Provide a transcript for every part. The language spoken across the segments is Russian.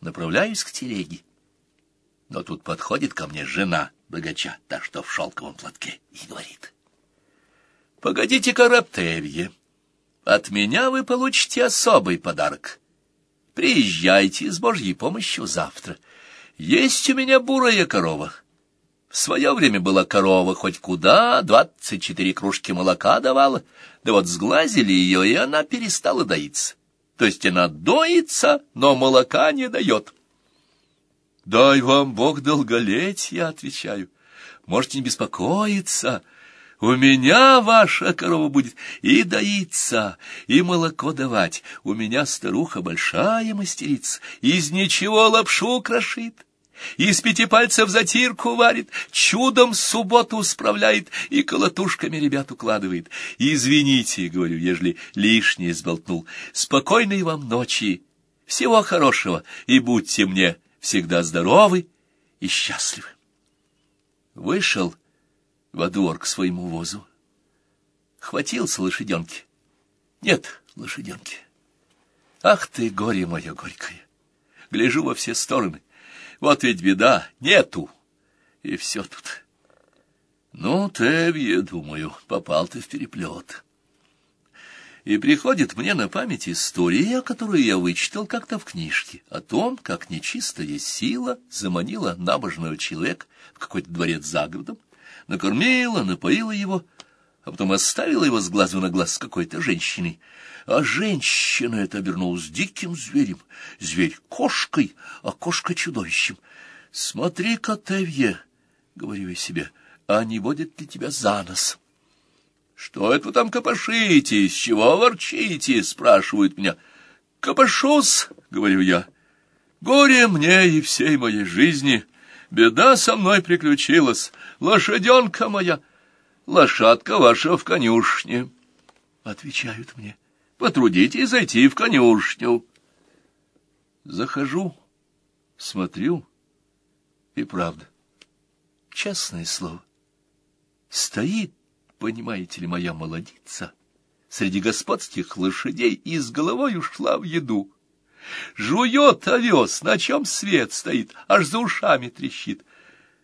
направляюсь к телеге. Но тут подходит ко мне жена богача, та, что в шелковом платке, и говорит. «Погодите-ка, Раптевье, от меня вы получите особый подарок. Приезжайте с Божьей помощью завтра. Есть у меня бурая корова». В свое время была корова хоть куда, двадцать четыре кружки молока давала, да вот сглазили ее, и она перестала доиться. То есть она доится, но молока не дает. «Дай вам Бог долголетия», — отвечаю. «Можете не беспокоиться». У меня ваша корова будет и доиться, и молоко давать. У меня старуха большая мастерица, из ничего лапшу крошит. Из пяти пальцев затирку варит, чудом субботу справляет и колотушками ребят укладывает. Извините, говорю, ежели лишнее сболтнул. Спокойной вам ночи, всего хорошего, и будьте мне всегда здоровы и счастливы. Вышел во двор к своему возу. Хватился лошаденки. Нет лошаденки. Ах ты, горе мое горькое! Гляжу во все стороны. Вот ведь беда, нету. И все тут. Ну, Тевье, думаю, попал ты в переплет. И приходит мне на память история, которую я вычитал как-то в книжке, о том, как нечистая сила заманила набожного человека в какой-то дворец за городом, накормила, напоила его, а потом оставила его с глазу на глаз с какой-то женщиной. А женщина эта обернулась диким зверем, зверь кошкой, а кошка чудовищем. «Смотри-ка, Тевье!» — говорю я себе, — «а не водит ли тебя за нос?» «Что это вы там копошитесь? Чего ворчите?» — спрашивают меня. «Копошусь!» — говорю я. «Горе мне и всей моей жизни. Беда со мной приключилась. Лошаденка моя, лошадка ваша в конюшне». Отвечают мне. Потрудитесь зайти в конюшню. Захожу, смотрю, и правда, честное слово, стоит, понимаете ли, моя молодица среди господских лошадей и с головой ушла в еду. Жует овес, на чем свет стоит, аж за ушами трещит.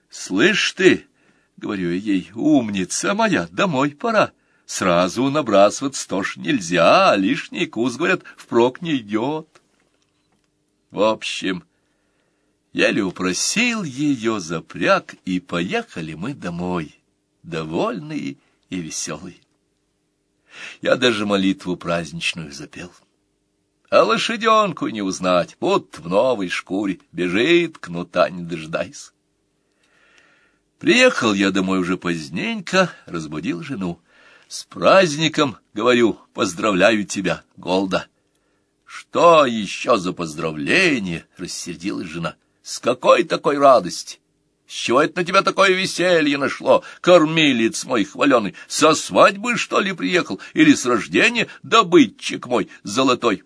Слышь ты, — говорю я ей, — умница моя, домой пора. Сразу набрасываться тоже нельзя, а лишний кус, говорят, впрок не идет. В общем, еле упросил ее запряг, и поехали мы домой, довольные и веселые. Я даже молитву праздничную запел. А лошаденку не узнать, вот в новой шкуре бежит, кнута не дождайся. Приехал я домой уже поздненько, разбудил жену. С праздником, говорю, поздравляю тебя, Голда. Что еще за поздравление? Рассердилась жена. С какой такой радости? С чего это на тебя такое веселье нашло, кормилец мой хваленый? Со свадьбы, что ли, приехал? Или с рождения, добытчик мой золотой?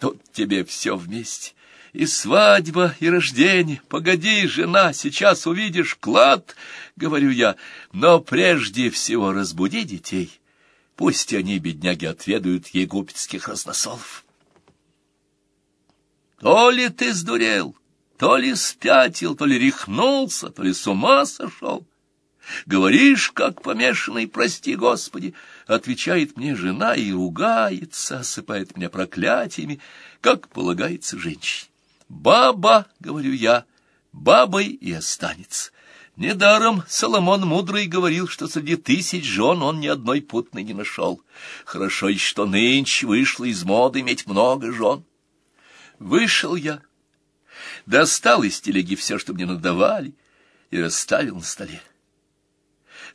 Тут тебе все вместе. И свадьба, и рождение. Погоди, жена, сейчас увидишь клад, — говорю я, — но прежде всего разбуди детей. Пусть они, бедняги, отведают египетских разносолов. То ли ты сдурел, то ли спятил, то ли рехнулся, то ли с ума сошел. Говоришь, как помешанный, прости, Господи, отвечает мне жена и ругается, осыпает меня проклятиями, как полагается женщине. Баба, говорю я, бабой и останется. Недаром Соломон Мудрый говорил, что среди тысяч жен он ни одной путной не нашел. Хорошо что нынче вышло из моды иметь много жен. Вышел я, достал из телеги все, что мне надавали, и расставил на столе.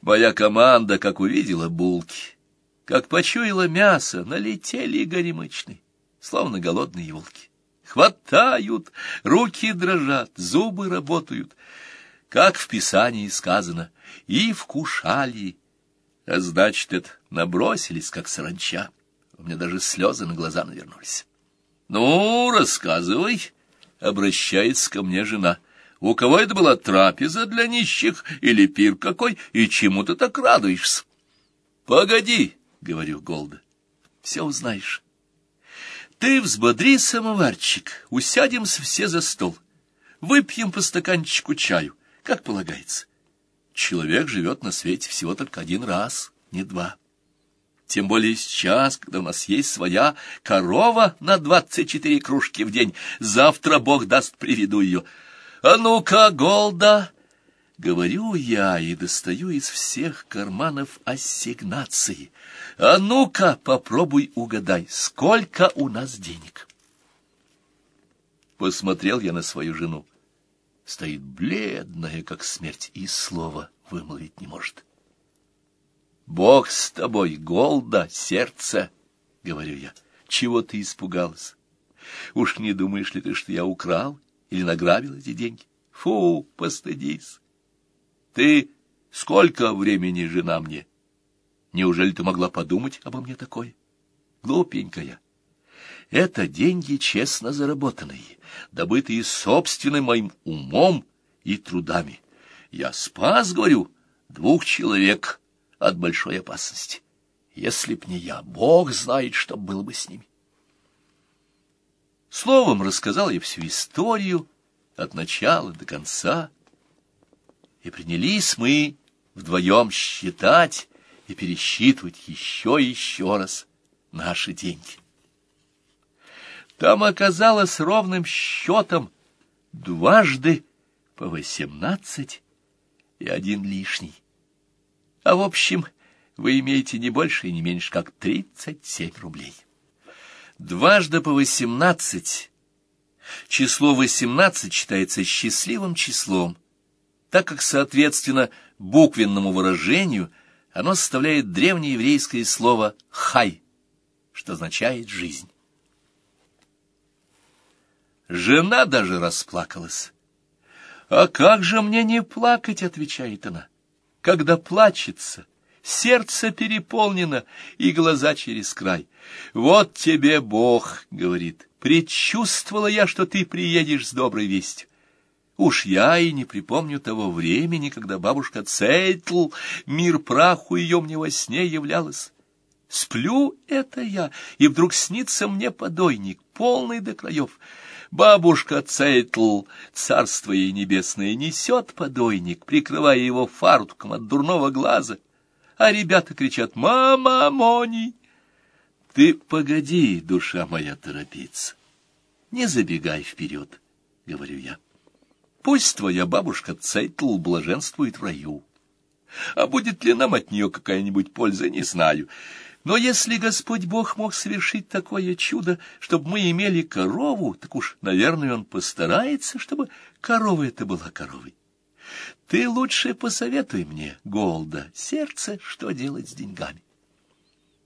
Моя команда, как увидела булки, как почуяла мясо, налетели горемычные, словно голодные волки. Хватают, руки дрожат, зубы работают — как в Писании сказано, и вкушали, а значит, это набросились, как саранча. У меня даже слезы на глаза навернулись. — Ну, рассказывай, — обращается ко мне жена. — У кого это была трапеза для нищих или пир какой, и чему ты так радуешься? — Погоди, — говорю Голда, — все узнаешь. Ты взбодри самоварчик, усядемся все за стол, выпьем по стаканчику чаю, как полагается. Человек живет на свете всего только один раз, не два. Тем более сейчас, когда у нас есть своя корова на двадцать четыре кружки в день. Завтра Бог даст, приведу ее. А ну-ка, Голда! Говорю я и достаю из всех карманов ассигнации. А ну-ка, попробуй угадай, сколько у нас денег. Посмотрел я на свою жену. Стоит бледная, как смерть, и слова вымолвить не может. Бог с тобой, Голда, сердце, — говорю я. Чего ты испугалась? Уж не думаешь ли ты, что я украл или награбил эти деньги? Фу, постыдись. Ты сколько времени жена мне? Неужели ты могла подумать обо мне такое? Глупенькая. Это деньги честно заработанные, добытые собственным моим умом и трудами. Я спас, говорю, двух человек от большой опасности. Если б не я, Бог знает, что было бы с ними. Словом, рассказал я всю историю от начала до конца, и принялись мы вдвоем считать и пересчитывать еще и еще раз наши деньги. Там оказалось ровным счетом дважды по восемнадцать и один лишний. А в общем, вы имеете не больше и не меньше, как тридцать семь рублей. Дважды по восемнадцать. Число восемнадцать считается счастливым числом, так как, соответственно, буквенному выражению оно составляет древнееврейское слово «хай», что означает «жизнь». Жена даже расплакалась. «А как же мне не плакать?» — отвечает она. «Когда плачется, сердце переполнено и глаза через край. Вот тебе Бог, — говорит, — предчувствовала я, что ты приедешь с доброй вестью. Уж я и не припомню того времени, когда бабушка Цейтл, мир праху ее мне во сне являлась. Сплю это я, и вдруг снится мне подойник, полный до краев. Бабушка Цейтл, царство ей небесное, несет подойник, прикрывая его фартуком от дурного глаза. А ребята кричат «Мама, Мони!» Ты погоди, душа моя, торопиться. Не забегай вперед, — говорю я. Пусть твоя бабушка Цейтл блаженствует в раю. А будет ли нам от нее какая-нибудь польза, не знаю. Но если Господь Бог мог совершить такое чудо, чтобы мы имели корову, так уж, наверное, Он постарается, чтобы корова это была коровой. Ты лучше посоветуй мне, Голда, сердце, что делать с деньгами.